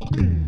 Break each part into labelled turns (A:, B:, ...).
A: Mm-hmm.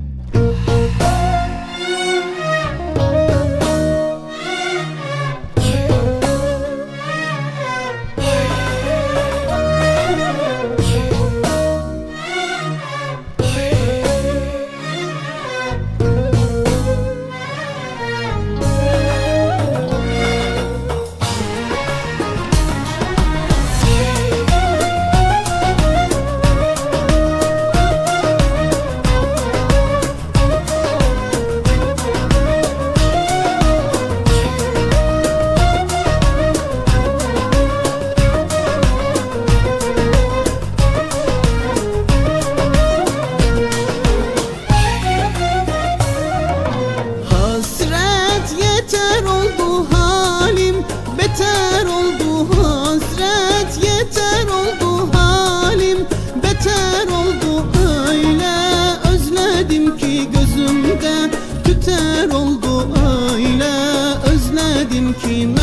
A: demedim kime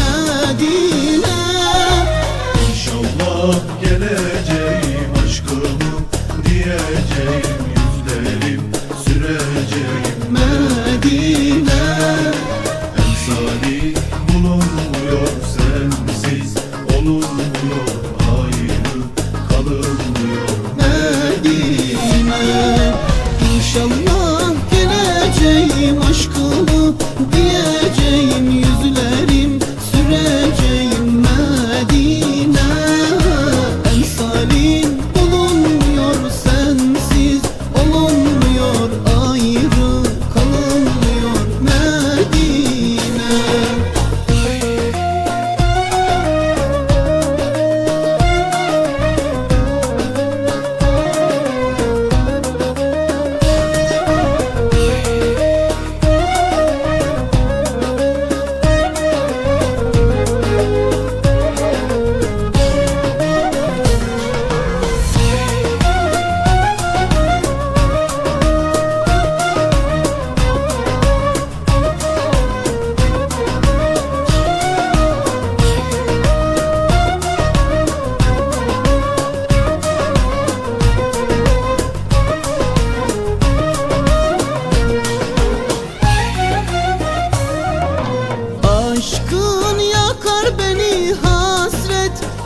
A: dedim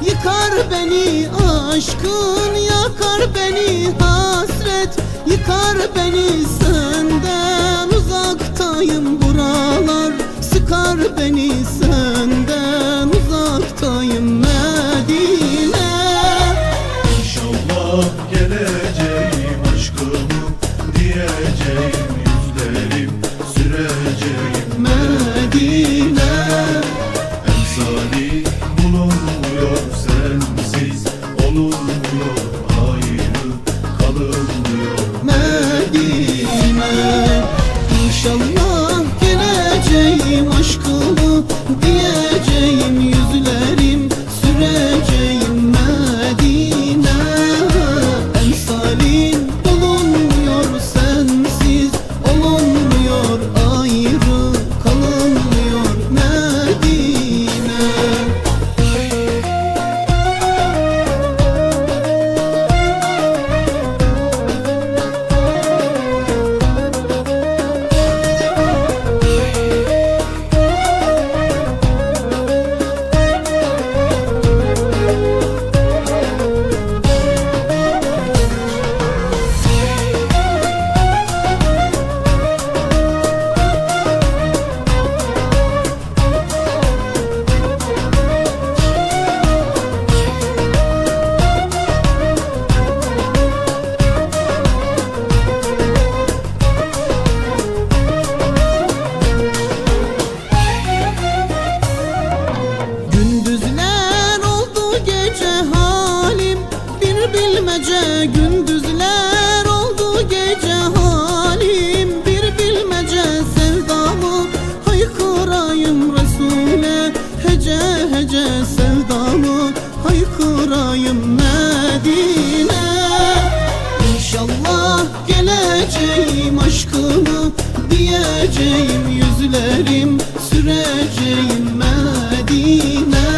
A: Yıkar beni aşkın yakar beni hasret. Yıkar beni senden uzaktayım buralar. Sıkar beni senden. gönlüm Medine.
B: İnşallah geleceğim aşkını diyeceğim Yüzlerim süreceğim
A: Medine.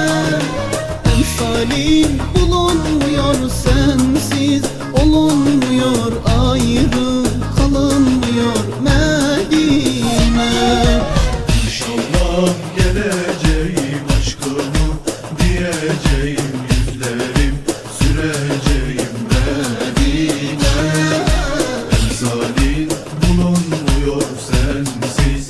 A: El salim bulunmuyor sensiz olun Vocês